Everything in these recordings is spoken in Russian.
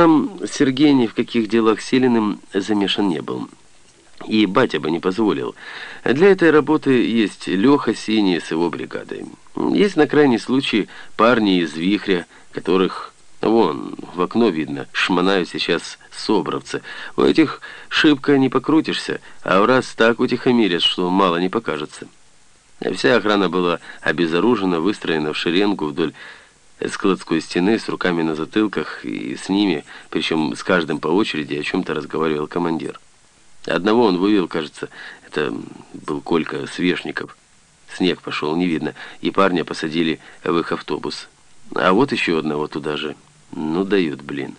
Сам Сергей ни в каких делах Селиным замешан не был. И батя бы не позволил. Для этой работы есть Леха Синий с его бригадой. Есть на крайний случай парни из Вихря, которых, вон, в окно видно, шмонают сейчас собровцы. У этих шибко не покрутишься, а в раз так утихомирят, что мало не покажется. Вся охрана была обезоружена, выстроена в шеренгу вдоль складской стены с руками на затылках и с ними, причем с каждым по очереди, о чем-то разговаривал командир. Одного он вывел, кажется, это был Колька Свешников. Снег пошел, не видно, и парня посадили в их автобус. А вот еще одного туда же. Ну, дают, блин.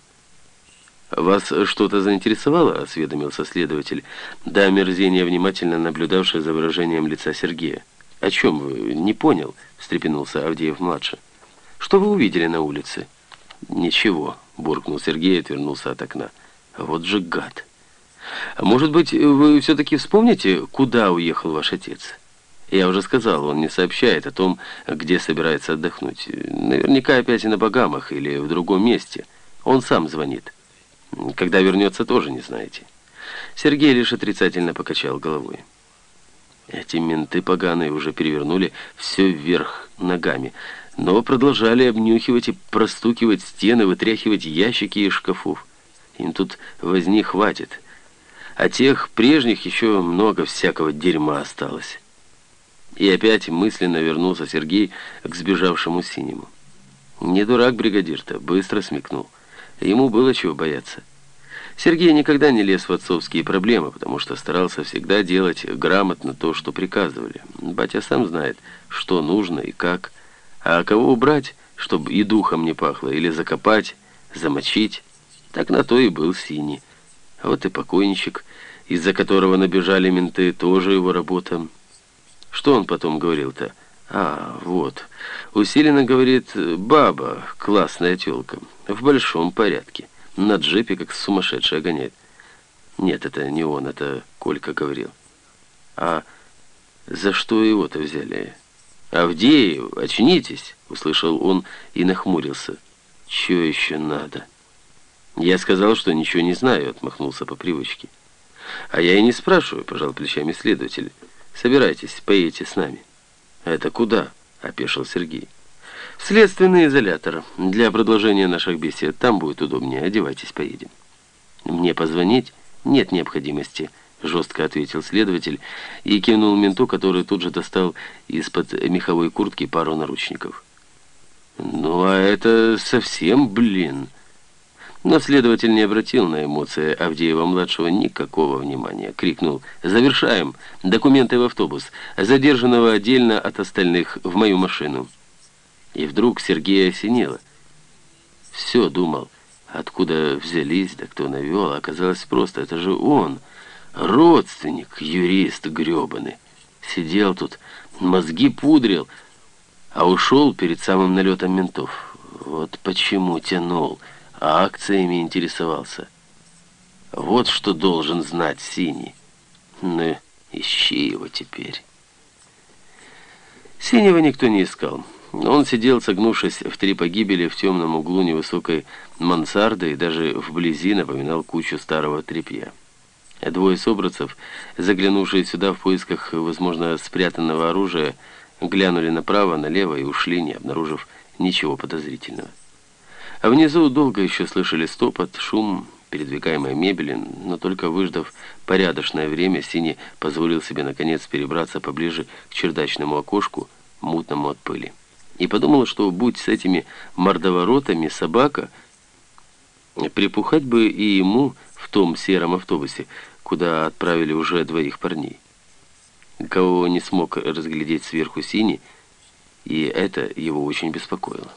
«Вас что-то заинтересовало?» — осведомился следователь, до омерзения внимательно наблюдавший за выражением лица Сергея. «О чем вы? Не понял?» — встрепенулся Авдеев-младший. «Что вы увидели на улице?» «Ничего», — буркнул Сергей и отвернулся от окна. «Вот же гад!» «Может быть, вы все-таки вспомните, куда уехал ваш отец?» Я уже сказал, он не сообщает о том, где собирается отдохнуть. Наверняка опять и на Багамах или в другом месте. Он сам звонит. Когда вернется, тоже не знаете. Сергей лишь отрицательно покачал головой. Эти менты поганые уже перевернули все вверх ногами, но продолжали обнюхивать и простукивать стены, вытряхивать ящики из шкафов. Им тут возни хватит. А тех прежних еще много всякого дерьма осталось. И опять мысленно вернулся Сергей к сбежавшему синему. Не дурак бригадир-то, быстро смекнул. Ему было чего бояться. Сергей никогда не лез в отцовские проблемы, потому что старался всегда делать грамотно то, что приказывали. Батя сам знает, что нужно и как. А кого убрать, чтобы и духом не пахло, или закопать, замочить, так на то и был синий. Вот и покойничек, из-за которого набежали менты, тоже его работа. Что он потом говорил-то? А, вот. Усиленно говорит, баба, классная тёлка, в большом порядке. На джипе, как сумасшедшая гоняет. Нет, это не он, это Колька говорил. А за что его-то взяли? «Авдеев, очнитесь!» — услышал он и нахмурился. «Чё еще надо?» «Я сказал, что ничего не знаю», — отмахнулся по привычке. «А я и не спрашиваю», — пожал плечами следователь. Собирайтесь, поедете с нами». «Это куда?» — опешил Сергей. «Следственный изолятор. Для продолжения наших бесед. Там будет удобнее. Одевайтесь, поедем». «Мне позвонить? Нет необходимости», — жестко ответил следователь и кивнул менту, который тут же достал из-под меховой куртки пару наручников. «Ну, а это совсем, блин...» Но следователь не обратил на эмоции Авдеева-младшего никакого внимания. Крикнул «Завершаем! Документы в автобус! Задержанного отдельно от остальных в мою машину!» И вдруг Сергея осенило. Все думал, откуда взялись, да кто навел. Оказалось просто, это же он, родственник, юрист гребаный. Сидел тут, мозги пудрил, а ушел перед самым налетом ментов. Вот почему тянул а акциями интересовался. Вот что должен знать Синий. Ну, ищи его теперь. Синего никто не искал. Он сидел, согнувшись в три погибели в темном углу невысокой мансарды и даже вблизи напоминал кучу старого тряпья. Двое собратцев, заглянувшие сюда в поисках, возможно, спрятанного оружия, глянули направо, налево и ушли, не обнаружив ничего подозрительного. А внизу долго еще слышали стопот, шум передвигаемой мебели, но только выждав порядочное время, Синий позволил себе наконец перебраться поближе к чердачному окошку, мутному от пыли. И подумал, что будь с этими мордоворотами собака, припухать бы и ему в том сером автобусе, куда отправили уже двоих парней. Кого не смог разглядеть сверху Синий, и это его очень беспокоило.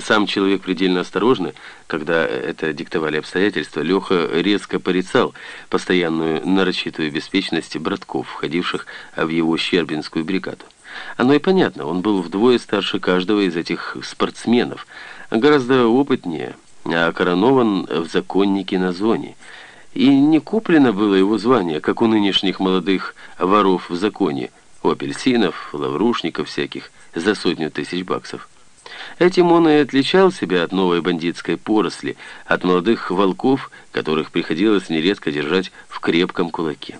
Сам человек предельно осторожный, когда это диктовали обстоятельства, Леха резко порицал постоянную нарочитую беспечность братков, входивших в его Щербинскую бригаду. Оно и понятно, он был вдвое старше каждого из этих спортсменов, гораздо опытнее, а коронован в законнике на зоне. И не куплено было его звание, как у нынешних молодых воров в законе, у апельсинов, лаврушников всяких, за сотню тысяч баксов. Этим он и отличал себя от новой бандитской поросли, от молодых волков, которых приходилось нередко держать в крепком кулаке.